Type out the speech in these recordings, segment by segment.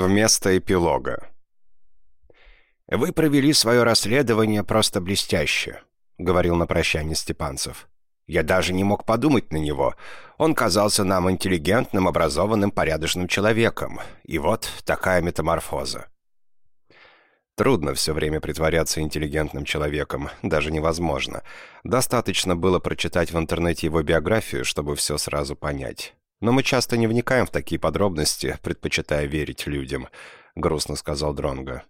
Вместо эпилога. «Вы провели свое расследование просто блестяще», — говорил на прощание Степанцев. «Я даже не мог подумать на него. Он казался нам интеллигентным, образованным, порядочным человеком. И вот такая метаморфоза». Трудно все время притворяться интеллигентным человеком, даже невозможно. Достаточно было прочитать в интернете его биографию, чтобы все сразу понять. Но мы часто не вникаем в такие подробности, предпочитая верить людям», — грустно сказал Дронго.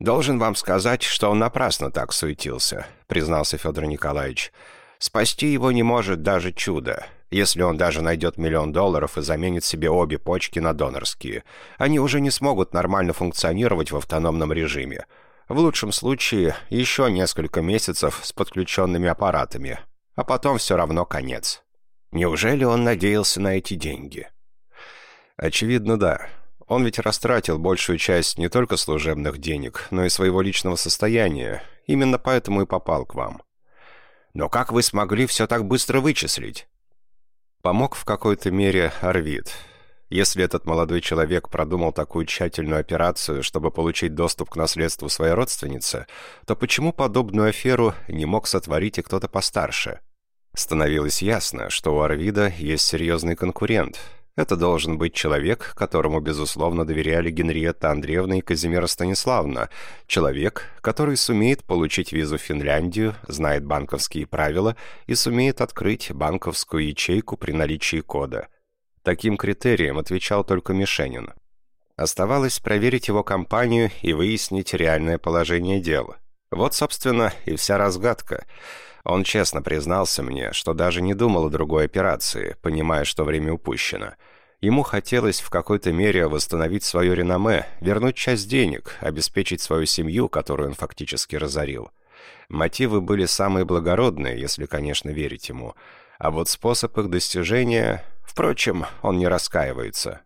«Должен вам сказать, что он напрасно так суетился», — признался Федор Николаевич. «Спасти его не может даже чудо. Если он даже найдет миллион долларов и заменит себе обе почки на донорские, они уже не смогут нормально функционировать в автономном режиме. В лучшем случае еще несколько месяцев с подключенными аппаратами, а потом все равно конец». Неужели он надеялся на эти деньги? Очевидно, да. Он ведь растратил большую часть не только служебных денег, но и своего личного состояния. Именно поэтому и попал к вам. Но как вы смогли все так быстро вычислить? Помог в какой-то мере Арвид. Если этот молодой человек продумал такую тщательную операцию, чтобы получить доступ к наследству своей родственницы, то почему подобную аферу не мог сотворить и кто-то постарше? Становилось ясно, что у Арвида есть серьезный конкурент. Это должен быть человек, которому, безусловно, доверяли Генриетта Андреевна и Казимира Станиславна. Человек, который сумеет получить визу в Финляндию, знает банковские правила и сумеет открыть банковскую ячейку при наличии кода. Таким критерием отвечал только Мишенин. Оставалось проверить его компанию и выяснить реальное положение дела. Вот, собственно, и вся разгадка – он честно признался мне, что даже не думал о другой операции, понимая, что время упущено. Ему хотелось в какой-то мере восстановить свое реноме, вернуть часть денег, обеспечить свою семью, которую он фактически разорил. Мотивы были самые благородные, если, конечно, верить ему. А вот способ их достижения... Впрочем, он не раскаивается.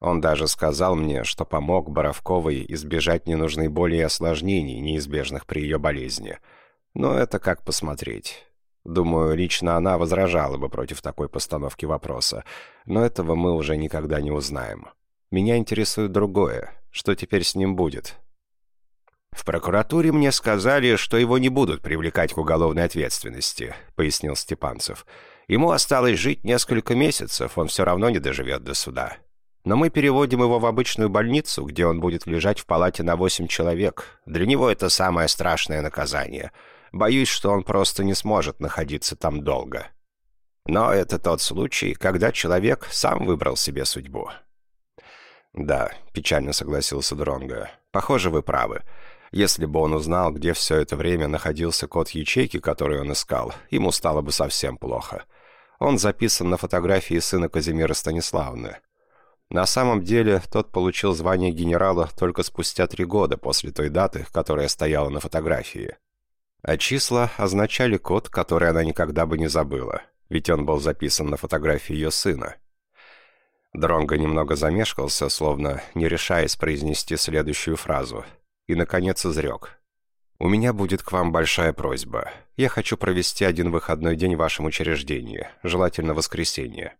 Он даже сказал мне, что помог Боровковой избежать ненужной боли и осложнений, неизбежных при ее болезни – но это как посмотреть. Думаю, лично она возражала бы против такой постановки вопроса, но этого мы уже никогда не узнаем. Меня интересует другое. Что теперь с ним будет? «В прокуратуре мне сказали, что его не будут привлекать к уголовной ответственности», — пояснил Степанцев. «Ему осталось жить несколько месяцев, он все равно не доживет до суда. Но мы переводим его в обычную больницу, где он будет лежать в палате на восемь человек. Для него это самое страшное наказание». Боюсь, что он просто не сможет находиться там долго. Но это тот случай, когда человек сам выбрал себе судьбу. «Да», — печально согласился Дронго. «Похоже, вы правы. Если бы он узнал, где все это время находился код ячейки, который он искал, ему стало бы совсем плохо. Он записан на фотографии сына Казимира Станиславны. На самом деле, тот получил звание генерала только спустя три года после той даты, которая стояла на фотографии а числа означали код, который она никогда бы не забыла, ведь он был записан на фотографии ее сына. Дронго немного замешкался, словно не решаясь произнести следующую фразу, и, наконец, изрек. «У меня будет к вам большая просьба. Я хочу провести один выходной день в вашем учреждении, желательно воскресенье».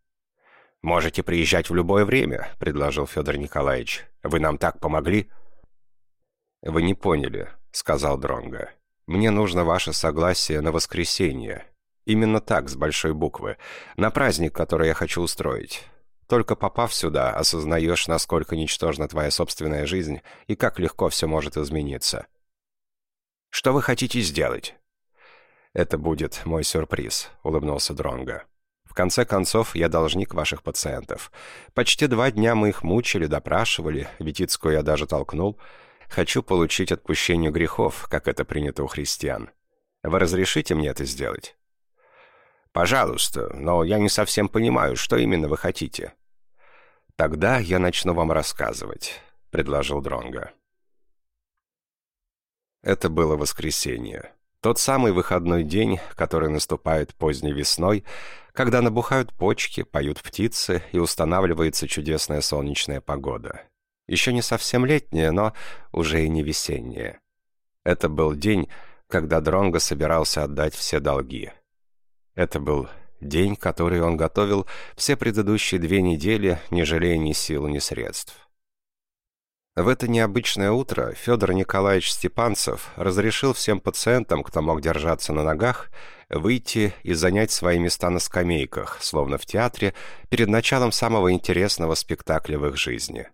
«Можете приезжать в любое время», — предложил Федор Николаевич. «Вы нам так помогли?» «Вы не поняли», — сказал Дронго. Мне нужно ваше согласие на воскресенье. Именно так, с большой буквы. На праздник, который я хочу устроить. Только попав сюда, осознаешь, насколько ничтожна твоя собственная жизнь и как легко все может измениться. Что вы хотите сделать? Это будет мой сюрприз, улыбнулся Дронга. В конце концов, я должник ваших пациентов. Почти два дня мы их мучили, допрашивали, Витицкую я даже толкнул — Хочу получить отпущение грехов, как это принято у христиан. Вы разрешите мне это сделать?» «Пожалуйста, но я не совсем понимаю, что именно вы хотите». «Тогда я начну вам рассказывать», — предложил Дронга. Это было воскресенье. Тот самый выходной день, который наступает поздней весной, когда набухают почки, поют птицы и устанавливается чудесная солнечная погода. Еще не совсем летнее, но уже и не весеннее. Это был день, когда Дронго собирался отдать все долги. Это был день, который он готовил все предыдущие две недели, не жалея ни сил, ни средств. В это необычное утро Федор Николаевич Степанцев разрешил всем пациентам, кто мог держаться на ногах, выйти и занять свои места на скамейках, словно в театре, перед началом самого интересного спектакля в их жизни.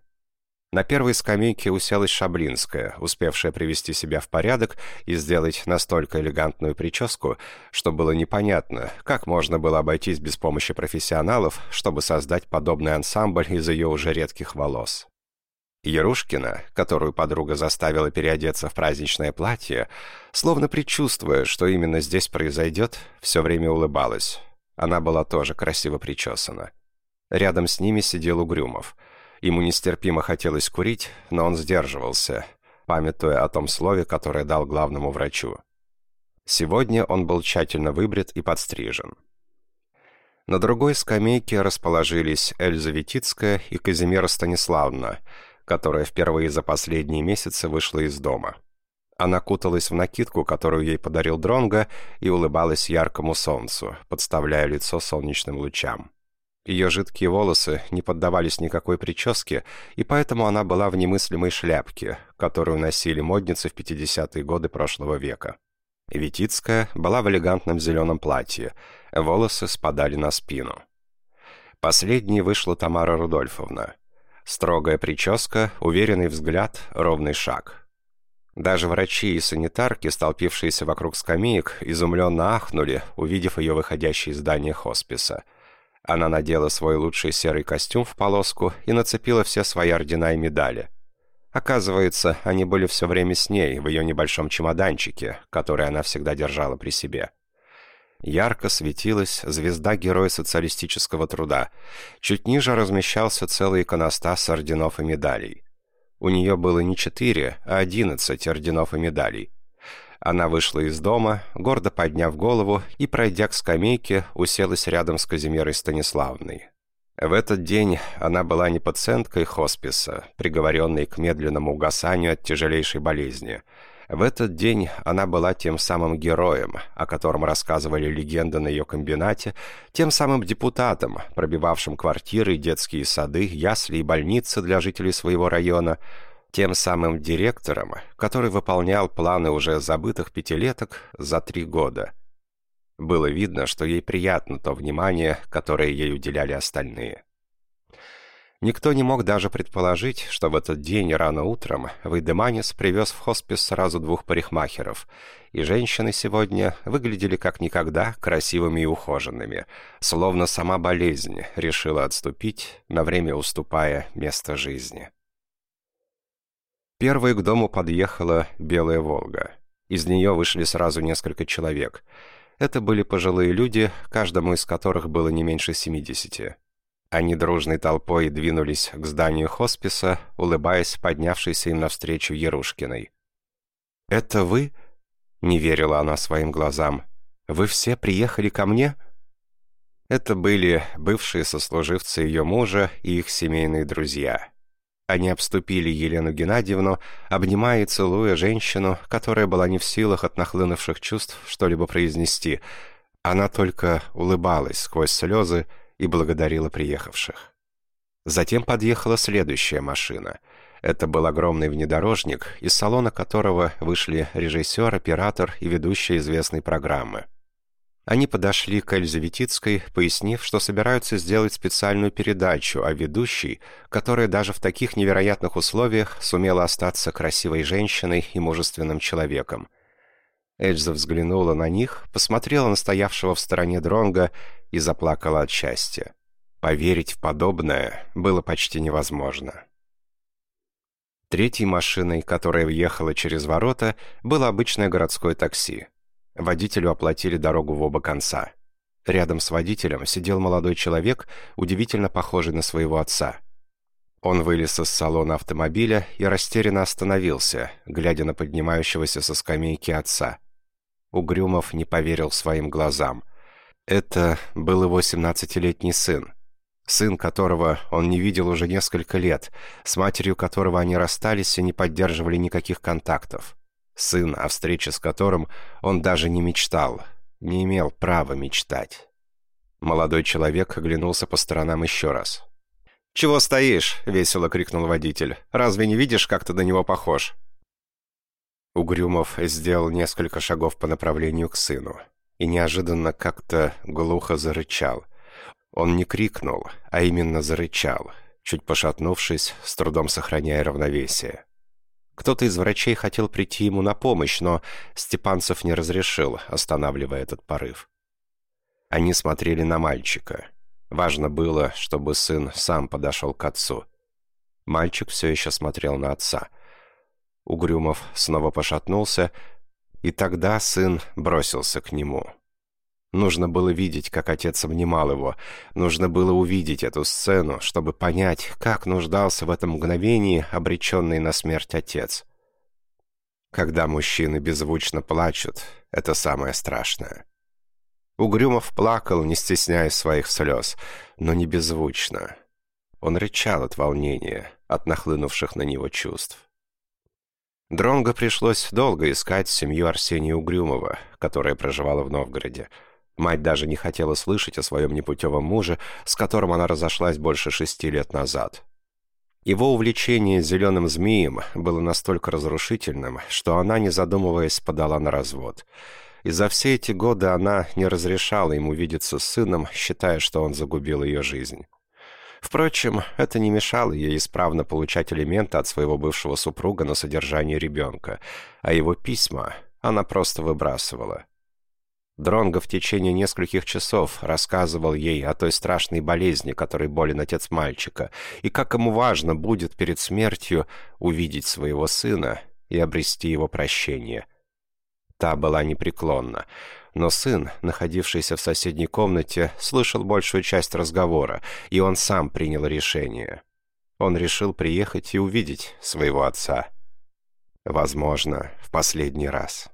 На первой скамейке уселась Шаблинская, успевшая привести себя в порядок и сделать настолько элегантную прическу, что было непонятно, как можно было обойтись без помощи профессионалов, чтобы создать подобный ансамбль из ее уже редких волос. Ярушкина, которую подруга заставила переодеться в праздничное платье, словно предчувствуя, что именно здесь произойдет, все время улыбалась. Она была тоже красиво причесана. Рядом с ними сидел Угрюмов. Ему нестерпимо хотелось курить, но он сдерживался, памятуя о том слове, которое дал главному врачу. Сегодня он был тщательно выбрит и подстрижен. На другой скамейке расположились Эльза Витицкая и Казимира Станиславовна — которая впервые за последние месяцы вышла из дома. Она куталась в накидку, которую ей подарил Дронго, и улыбалась яркому солнцу, подставляя лицо солнечным лучам. Ее жидкие волосы не поддавались никакой прическе, и поэтому она была в немыслимой шляпке, которую носили модницы в 50-е годы прошлого века. Витицкая была в элегантном зеленом платье, волосы спадали на спину. Последней вышла Тамара Рудольфовна. Строгая прическа, уверенный взгляд, ровный шаг. Даже врачи и санитарки, столпившиеся вокруг скамеек, изумленно ахнули, увидев ее выходящей из здания хосписа. Она надела свой лучший серый костюм в полоску и нацепила все свои ордена и медали. Оказывается, они были все время с ней, в ее небольшом чемоданчике, который она всегда держала при себе. Ярко светилась звезда Героя социалистического труда. Чуть ниже размещался целый иконостас орденов и медалей. У нее было не четыре, а одиннадцать орденов и медалей. Она вышла из дома, гордо подняв голову и, пройдя к скамейке, уселась рядом с Казимирой Станиславной. В этот день она была не пациенткой хосписа, приговоренной к медленному угасанию от тяжелейшей болезни – в этот день она была тем самым героем, о котором рассказывали легенды на ее комбинате, тем самым депутатом, пробивавшим квартиры, детские сады, ясли и больницы для жителей своего района, тем самым директором, который выполнял планы уже забытых пятилеток за три года. Было видно, что ей приятно то внимание, которое ей уделяли остальные. Никто не мог даже предположить, что в этот день рано утром Вейдеманис привез в хоспис сразу двух парикмахеров, и женщины сегодня выглядели как никогда красивыми и ухоженными, словно сама болезнь решила отступить, на время уступая место жизни. Первой к дому подъехала «Белая Волга». Из нее вышли сразу несколько человек. Это были пожилые люди, каждому из которых было не меньше семидесяти. Они дружной толпой двинулись к зданию хосписа, улыбаясь поднявшейся им навстречу Ярушкиной. «Это вы?» — не верила она своим глазам. «Вы все приехали ко мне?» Это были бывшие сослуживцы ее мужа и их семейные друзья. Они обступили Елену Геннадьевну, обнимая и целуя женщину, которая была не в силах от нахлынувших чувств что-либо произнести. Она только улыбалась сквозь слезы, и благодарила приехавших. Затем подъехала следующая машина. Это был огромный внедорожник, из салона которого вышли режиссер, оператор и ведущая известной программы. Они подошли к Эльзе Витицкой, пояснив, что собираются сделать специальную передачу о ведущей, которая даже в таких невероятных условиях сумела остаться красивой женщиной и мужественным человеком. Эльза взглянула на них, посмотрела на стоявшего в стороне Дронга и заплакала от счастья. Поверить в подобное было почти невозможно. Третьей машиной, которая въехала через ворота, было обычное городское такси. Водителю оплатили дорогу в оба конца. Рядом с водителем сидел молодой человек, удивительно похожий на своего отца. Он вылез из салона автомобиля и растерянно остановился, глядя на поднимающегося со скамейки отца. Угрюмов не поверил своим глазам. Это был его семнадцатилетний сын. Сын которого он не видел уже несколько лет, с матерью которого они расстались и не поддерживали никаких контактов. Сын, о встрече с которым он даже не мечтал, не имел права мечтать. Молодой человек оглянулся по сторонам еще раз. «Чего стоишь?» — весело крикнул водитель. «Разве не видишь, как ты на него похож?» Угрюмов сделал несколько шагов по направлению к сыну и неожиданно как-то глухо зарычал. Он не крикнул, а именно зарычал, чуть пошатнувшись, с трудом сохраняя равновесие. Кто-то из врачей хотел прийти ему на помощь, но Степанцев не разрешил, останавливая этот порыв. Они смотрели на мальчика. Важно было, чтобы сын сам подошел к отцу. Мальчик все еще смотрел на отца — Угрюмов снова пошатнулся, и тогда сын бросился к нему. Нужно было видеть, как отец обнимал его. Нужно было увидеть эту сцену, чтобы понять, как нуждался в этом мгновении обреченный на смерть отец. Когда мужчины беззвучно плачут, это самое страшное. Угрюмов плакал, не стесняя своих слез, но не беззвучно. Он рычал от волнения, от нахлынувших на него чувств. Дронго пришлось долго искать семью Арсения Угрюмова, которая проживала в Новгороде. Мать даже не хотела слышать о своем непутевом муже, с которым она разошлась больше шести лет назад. Его увлечение зеленым змеем было настолько разрушительным, что она, не задумываясь, подала на развод. И за все эти годы она не разрешала ему видеться с сыном, считая, что он загубил ее жизнь. Впрочем, это не мешало ей исправно получать элементы от своего бывшего супруга на содержание ребенка, а его письма она просто выбрасывала. Дронго в течение нескольких часов рассказывал ей о той страшной болезни, которой болен отец мальчика, и как ему важно будет перед смертью увидеть своего сына и обрести его прощение. Та была непреклонна но сын, находившийся в соседней комнате, слышал большую часть разговора, и он сам принял решение. Он решил приехать и увидеть своего отца. Возможно, в последний раз.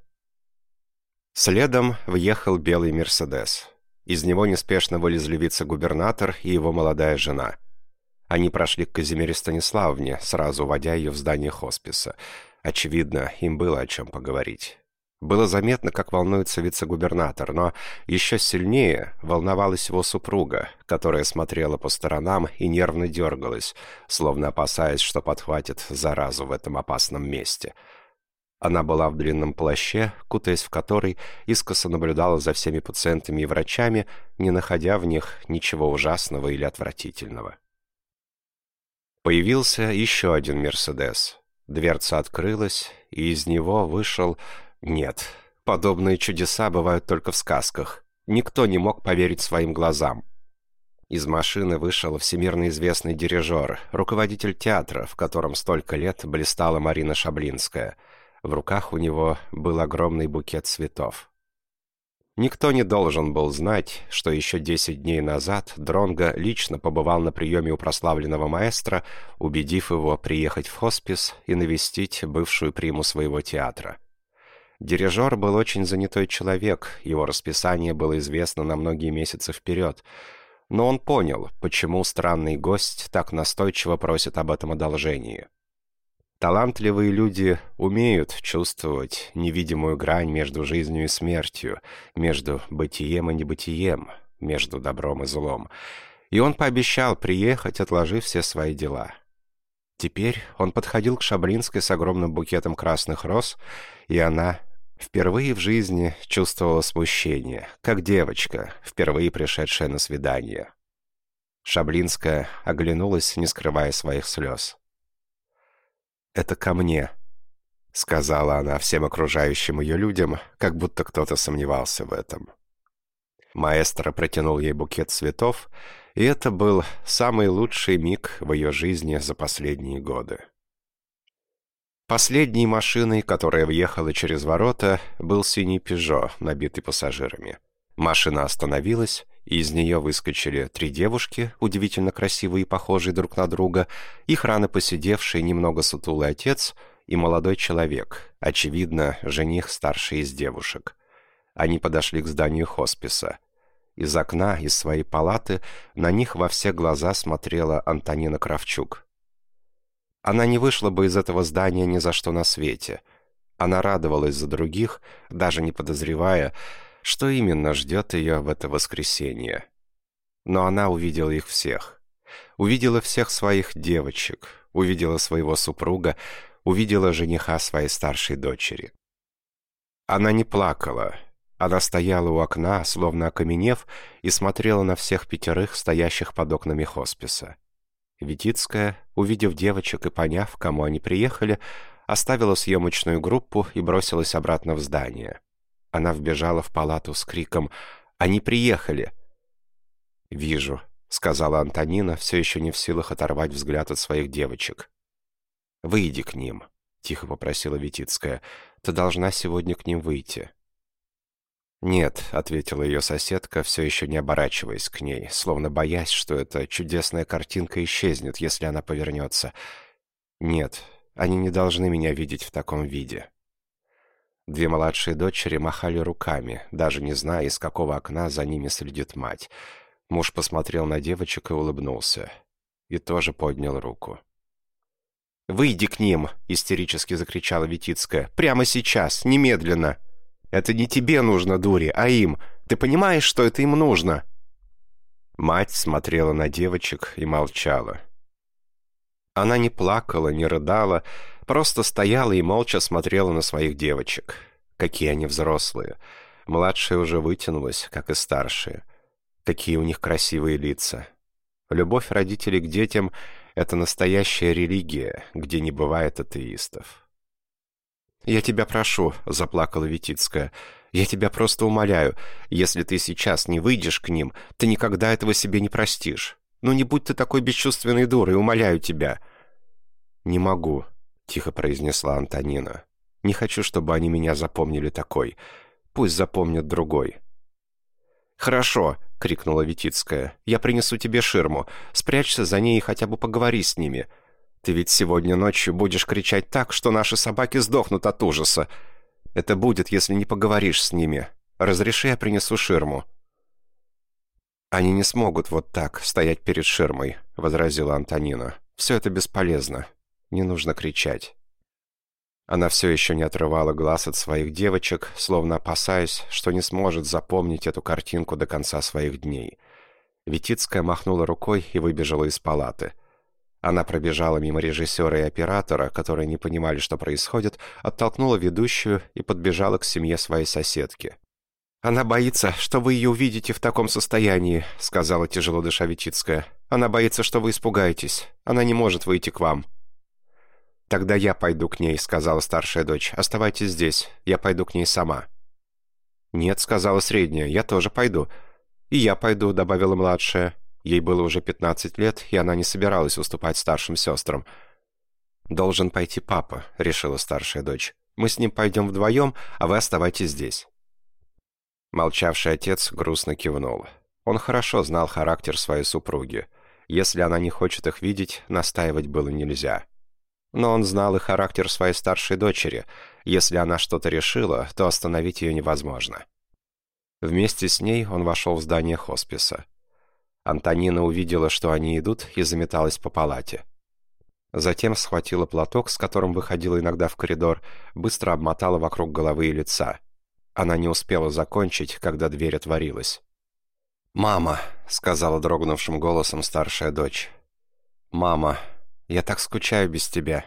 Следом въехал белый «Мерседес». Из него неспешно вылезли вице-губернатор и его молодая жена. Они прошли к Казимире Станиславовне, сразу водя ее в здание хосписа. Очевидно, им было о чем поговорить. Было заметно, как волнуется вице-губернатор, но еще сильнее волновалась его супруга, которая смотрела по сторонам и нервно дергалась, словно опасаясь, что подхватит заразу в этом опасном месте. Она была в длинном плаще, кутаясь в который, искоса наблюдала за всеми пациентами и врачами, не находя в них ничего ужасного или отвратительного. Появился еще один «Мерседес». Дверца открылась, и из него вышел нет, подобные чудеса бывают только в сказках. Никто не мог поверить своим глазам. Из машины вышел всемирно известный дирижер, руководитель театра, в котором столько лет блистала Марина Шаблинская. В руках у него был огромный букет цветов. Никто не должен был знать, что еще десять дней назад Дронго лично побывал на приеме у прославленного маэстро, убедив его приехать в хоспис и навестить бывшую приму своего театра. Дирижер был очень занятой человек, его расписание было известно на многие месяцы вперед. Но он понял, почему странный гость так настойчиво просит об этом одолжении. Талантливые люди умеют чувствовать невидимую грань между жизнью и смертью, между бытием и небытием, между добром и злом. И он пообещал приехать, отложив все свои дела. Теперь он подходил к Шаблинской с огромным букетом красных роз, и она Впервые в жизни чувствовала смущение, как девочка, впервые пришедшая на свидание. Шаблинская оглянулась, не скрывая своих слез. «Это ко мне», — сказала она всем окружающим ее людям, как будто кто-то сомневался в этом. Маэстро протянул ей букет цветов, и это был самый лучший миг в ее жизни за последние годы. Последней машиной, которая въехала через ворота, был синий «Пежо», набитый пассажирами. Машина остановилась, из нее выскочили три девушки, удивительно красивые и похожие друг на друга, их рано посидевший, немного сутулый отец и молодой человек, очевидно, жених старший из девушек. Они подошли к зданию хосписа. Из окна, из своей палаты, на них во все глаза смотрела Антонина Кравчук. Она не вышла бы из этого здания ни за что на свете. Она радовалась за других, даже не подозревая, что именно ждет ее в это воскресенье. Но она увидела их всех. Увидела всех своих девочек, увидела своего супруга, увидела жениха своей старшей дочери. Она не плакала. Она стояла у окна, словно окаменев, и смотрела на всех пятерых, стоящих под окнами хосписа. Витицкая, увидев девочек и поняв, кому они приехали, оставила съемочную группу и бросилась обратно в здание. Она вбежала в палату с криком «Они приехали!» «Вижу», — сказала Антонина, все еще не в силах оторвать взгляд от своих девочек. «Выйди к ним», — тихо попросила Витицкая. «Ты должна сегодня к ним выйти». «Нет», — ответила ее соседка, все еще не оборачиваясь к ней, словно боясь, что эта чудесная картинка исчезнет, если она повернется. «Нет, они не должны меня видеть в таком виде». Две младшие дочери махали руками, даже не зная, из какого окна за ними следит мать. Муж посмотрел на девочек и улыбнулся. И тоже поднял руку. «Выйди к ним!» — истерически закричала Витицкая. «Прямо сейчас, немедленно!» «Это не тебе нужно, дури, а им! Ты понимаешь, что это им нужно?» Мать смотрела на девочек и молчала. Она не плакала, не рыдала, просто стояла и молча смотрела на своих девочек. Какие они взрослые. Младшая уже вытянулась, как и старшие. Какие у них красивые лица. Любовь родителей к детям — это настоящая религия, где не бывает атеистов. «Я тебя прошу», — заплакала Витицкая, — «я тебя просто умоляю, если ты сейчас не выйдешь к ним, ты никогда этого себе не простишь. Ну не будь ты такой бесчувственной дурой, умоляю тебя». «Не могу», — тихо произнесла Антонина. «Не хочу, чтобы они меня запомнили такой. Пусть запомнят другой». «Хорошо», — крикнула Витицкая. «Я принесу тебе ширму. Спрячься за ней и хотя бы поговори с ними. Ты ведь сегодня ночью будешь кричать так, что наши собаки сдохнут от ужаса. Это будет, если не поговоришь с ними. Разреши, я принесу ширму». «Они не смогут вот так стоять перед ширмой», — возразила Антонина. «Все это бесполезно. Не нужно кричать». Она все еще не отрывала глаз от своих девочек, словно опасаясь, что не сможет запомнить эту картинку до конца своих дней. Витицкая махнула рукой и выбежала из палаты. Она пробежала мимо режиссера и оператора, которые не понимали, что происходит, оттолкнула ведущую и подбежала к семье своей соседки. «Она боится, что вы ее увидите в таком состоянии», — сказала тяжело дыша Витицкая. «Она боится, что вы испугаетесь. Она не может выйти к вам». «Тогда я пойду к ней», — сказала старшая дочь. «Оставайтесь здесь. Я пойду к ней сама». «Нет», — сказала средняя. «Я тоже пойду». «И я пойду», — добавила младшая. Ей было уже пятнадцать лет, и она не собиралась уступать старшим сестрам. «Должен пойти папа», — решила старшая дочь. «Мы с ним пойдем вдвоем, а вы оставайтесь здесь». Молчавший отец грустно кивнул. Он хорошо знал характер своей супруги. Если она не хочет их видеть, настаивать было нельзя. Но он знал и характер своей старшей дочери. Если она что-то решила, то остановить ее невозможно. Вместе с ней он вошел в здание хосписа. Антонина увидела, что они идут, и заметалась по палате. Затем схватила платок, с которым выходила иногда в коридор, быстро обмотала вокруг головы и лица. Она не успела закончить, когда дверь отворилась. «Мама», — сказала дрогнувшим голосом старшая дочь. «Мама, я так скучаю без тебя».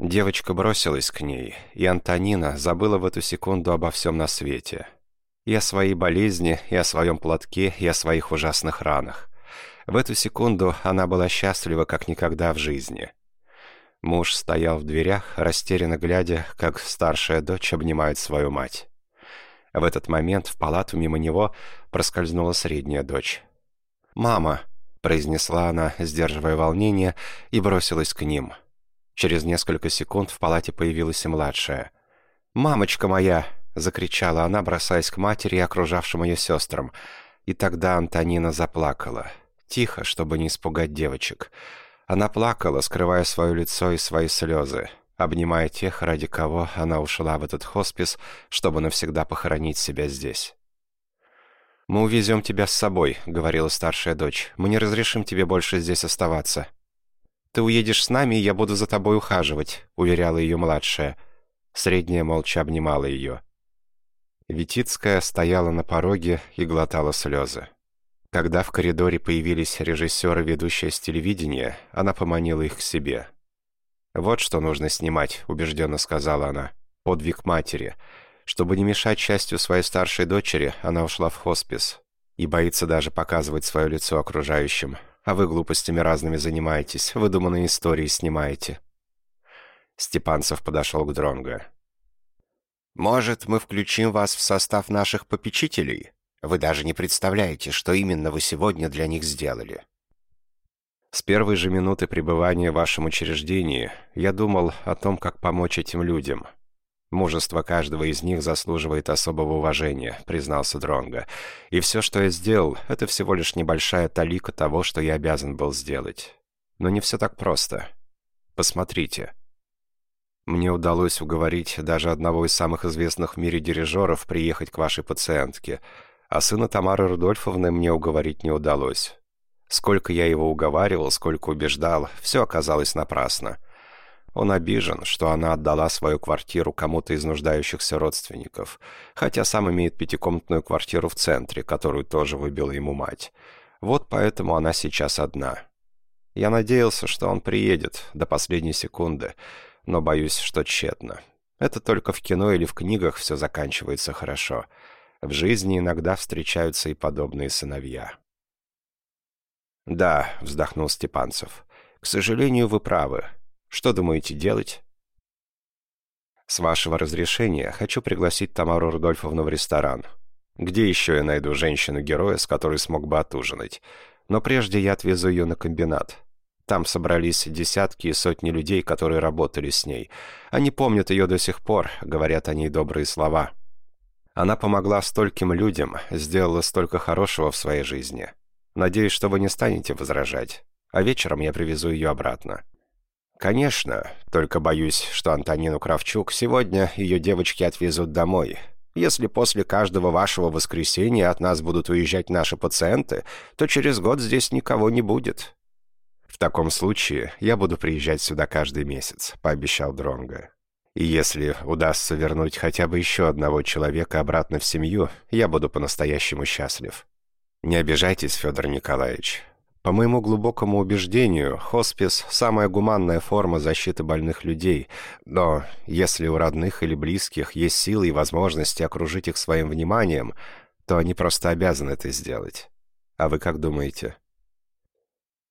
Девочка бросилась к ней, и Антонина забыла в эту секунду обо всем на свете. И о своей болезни, и о своем платке, и о своих ужасных ранах. В эту секунду она была счастлива, как никогда в жизни. Муж стоял в дверях, растерянно глядя, как старшая дочь обнимает свою мать. В этот момент в палату мимо него проскользнула средняя дочь. «Мама!» — произнесла она, сдерживая волнение, и бросилась к ним. Через несколько секунд в палате появилась и младшая. «Мамочка моя!» — закричала она, бросаясь к матери и окружавшим ее сестрам. И тогда Антонина заплакала. Тихо, чтобы не испугать девочек. Она плакала, скрывая свое лицо и свои слезы обнимая тех, ради кого она ушла в этот хоспис, чтобы навсегда похоронить себя здесь. «Мы увезем тебя с собой», — говорила старшая дочь. «Мы не разрешим тебе больше здесь оставаться». «Ты уедешь с нами, и я буду за тобой ухаживать», — уверяла ее младшая. Средняя молча обнимала ее. Витицкая стояла на пороге и глотала слезы. Когда в коридоре появились режиссеры, ведущие с телевидения, она поманила их к себе. «Вот что нужно снимать», — убежденно сказала она. «Подвиг матери. Чтобы не мешать счастью своей старшей дочери, она ушла в хоспис. И боится даже показывать свое лицо окружающим. А вы глупостями разными занимаетесь, выдуманные истории снимаете». Степанцев подошел к Дронго. «Может, мы включим вас в состав наших попечителей?» Вы даже не представляете, что именно вы сегодня для них сделали. С первой же минуты пребывания в вашем учреждении я думал о том, как помочь этим людям. Мужество каждого из них заслуживает особого уважения, признался Дронга. И все, что я сделал, это всего лишь небольшая талика того, что я обязан был сделать. Но не все так просто. Посмотрите. Мне удалось уговорить даже одного из самых известных в мире дирижеров приехать к вашей пациентке — а сына Тамары Рудольфовны мне уговорить не удалось. Сколько я его уговаривал, сколько убеждал, все оказалось напрасно. Он обижен, что она отдала свою квартиру кому-то из нуждающихся родственников, хотя сам имеет пятикомнатную квартиру в центре, которую тоже выбила ему мать. Вот поэтому она сейчас одна. Я надеялся, что он приедет до последней секунды, но боюсь, что тщетно. Это только в кино или в книгах все заканчивается хорошо. В жизни иногда встречаются и подобные сыновья. «Да», — вздохнул Степанцев, — «к сожалению, вы правы. Что думаете делать?» «С вашего разрешения хочу пригласить Тамару Рудольфовну в ресторан. Где еще я найду женщину-героя, с которой смог бы отужинать? Но прежде я отвезу ее на комбинат. Там собрались десятки и сотни людей, которые работали с ней. Они помнят ее до сих пор, говорят о ней добрые слова». Она помогла стольким людям, сделала столько хорошего в своей жизни. Надеюсь, что вы не станете возражать. А вечером я привезу ее обратно. Конечно, только боюсь, что Антонину Кравчук сегодня ее девочки отвезут домой. Если после каждого вашего воскресенья от нас будут уезжать наши пациенты, то через год здесь никого не будет. В таком случае я буду приезжать сюда каждый месяц, пообещал Дронго. И если удастся вернуть хотя бы еще одного человека обратно в семью, я буду по-настоящему счастлив. Не обижайтесь, Федор Николаевич. По моему глубокому убеждению, хоспис – самая гуманная форма защиты больных людей, но если у родных или близких есть силы и возможности окружить их своим вниманием, то они просто обязаны это сделать. А вы как думаете?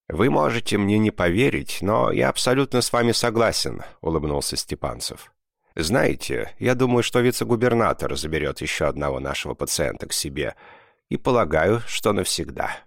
«Вы можете мне не поверить, но я абсолютно с вами согласен», — улыбнулся Степанцев. Знаете, я думаю, что вице-губернатор заберет еще одного нашего пациента к себе. И полагаю, что навсегда».